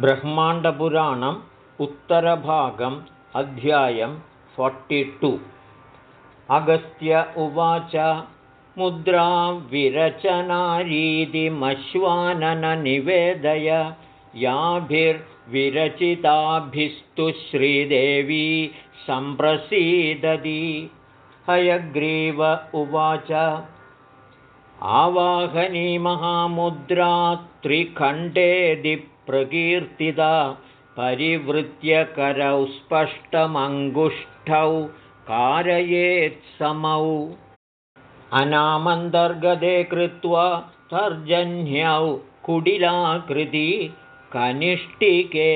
ब्रह्माण्डपुराणम् उत्तरभागम् अध्यायं टु। अगस्त्य उवाच मुद्राविरचनारीतिमश्वानननिवेदय याभिर्विरचिताभिस्तु श्रीदेवी सम्प्रसीदति। हयग्रीव उवाच आवाहनी महामुद्रा त्रिखण्डेदि प्रकीर्तिता परिवृत्यकरौ स्पष्टमङ्गुष्ठौ कारयेत्समौ अनामन्तर्गते कृत्वा तर्जन्यौ कुडिलाकृति कनिष्ठिके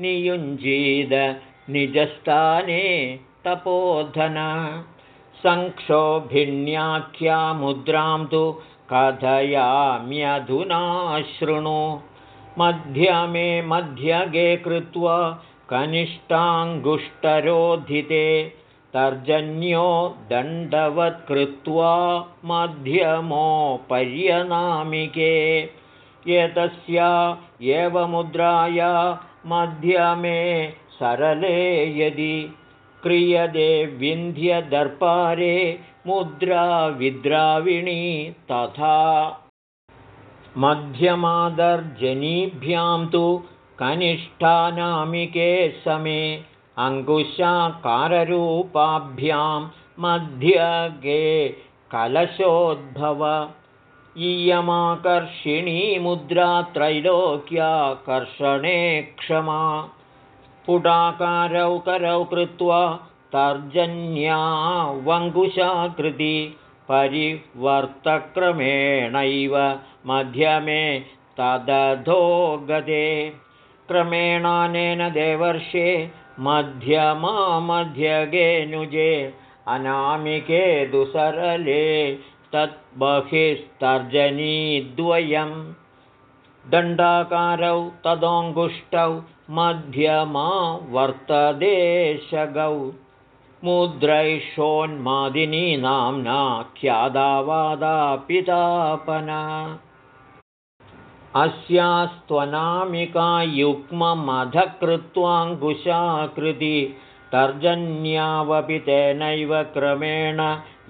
नियुञ्जीद निजस्थाने तपोधन। संक्षोभिण्याख्या मुद्रां तु कथयाम्यधुना शृणु। मध्यमे मध्यगे कृत्वा कनिष्ठाङ्गुष्ठरोधिते तर्जन्यो दण्डवत्कृत्वा मध्यमो पर्यनामिके एतस्या एव मुद्राया मध्यमे सरले यदि क्रियते विन्ध्यदर्पारे मुद्रा विद्राविणी तथा। मध्यमादर्जनीभ्यां तु कनिष्ठानामिके समे अङ्कुशाकाररूपाभ्यां मध्यगे कलशोद्भव। इयमाकर्षिणी मुद्रा त्रैलोक्याकर्षणे क्षमा पुटाकारौ करौ कृत्वा तर्जन्या वङ्कुशाकृति परिवर्तक्रमेणैव मध्यमे तदधो गते। क्रमेणानेन देवर्षे मध्यमा मध्यगेनुजे अनामिके दुसरले तद्बहिस्तर्जनीद्वयं दण्डाकारौ तदोङ्गुष्टौ मध्यमा वर्तदेशगौ मुद्रैषोन्मादिनी नाम्ना ख्यादावादापितापना अस्यास्त्वनामिकायुग्ममधकृत्वाङ्कुशाकृति तर्जन्यावपि तेनैव क्रमेण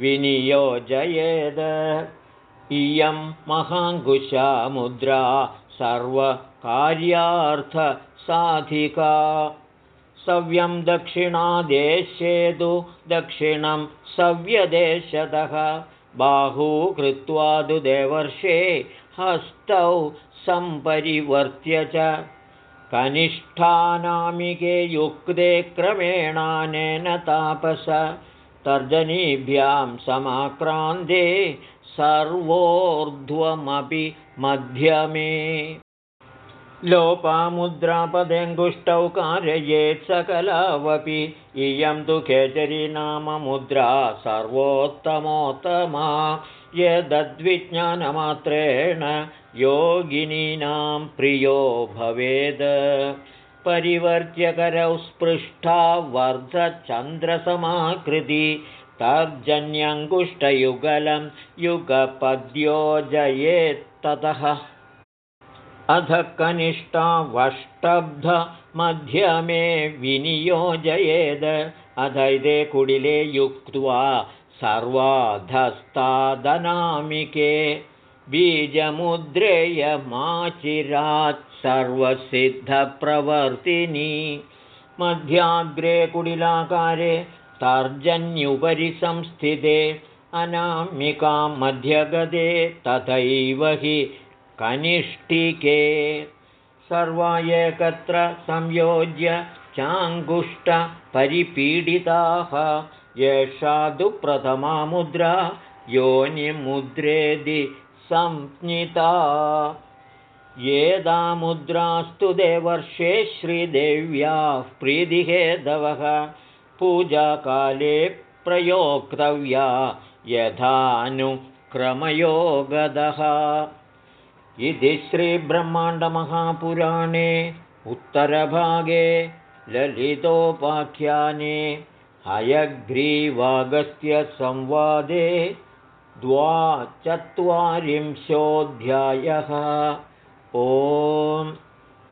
विनियोजयेद। इयं महाङ्कुशा मुद्रा सर्वकार्यार्थसाधिका। सव्यं दक्षिणादेशे तु दक्षिणं सव्यदेशतः। बाहू कृत्वा तु देवर्षे हस्तौ सम्परिवर्त्य च। कनिष्ठानामिके युक्ते क्रमेणानेन तापस तर्जनीभ्यां समाक्रान्ते सर्वोर्ध्वमपि मध्यमे। लोपामुद्रापदेऽङ्गुष्टौ कारयेत् सकलावपि। इयं तु केचरी नाम मुद्रा सर्वोत्तमोत्तमा। यदद्विज्ञानमात्रेण योगिनीनां प्रियो भवेद् परिवर्त्यकरौ स्पृष्टा वर्धचन्द्रसमाकृति तर्जन्यङ्गुष्ठयुगलं युगपद्योजयेत्ततः। अध कनिष्ठावष्टब्धमध्यमे विनियोजयेद्। अधैदे कुडिले युक्त्वा सर्वाधस्तादनामिके बीजमुद्रेयमाचिरात् सर्वसिद्धप्रवर्तिनी। मध्याग्रे कुडिलाकारे तर्जन्युपरि संस्थिते अनामिकां मध्यगते तथैव हि कनिष्ठिके। सर्वा एकत्र संयोज्य चाङ्गुष्टपरिपीडिताः एषा तु प्रथमा मुद्रा योनिमुद्रेदि संज्ञिता येदा मुद्रास्तु देवर्षे श्रीदेव्याः प्रीतिहेदवः पूजाकाले प्रयोक्तव्या यथानुक्रमयोगदः। इति श्रीब्रह्माण्डमहापुराणे उत्तरभागे ललितोपाख्याने हयग्रीवागस्त्यसंवादे द्वाचत्वारिंशोऽध्यायः। ओम्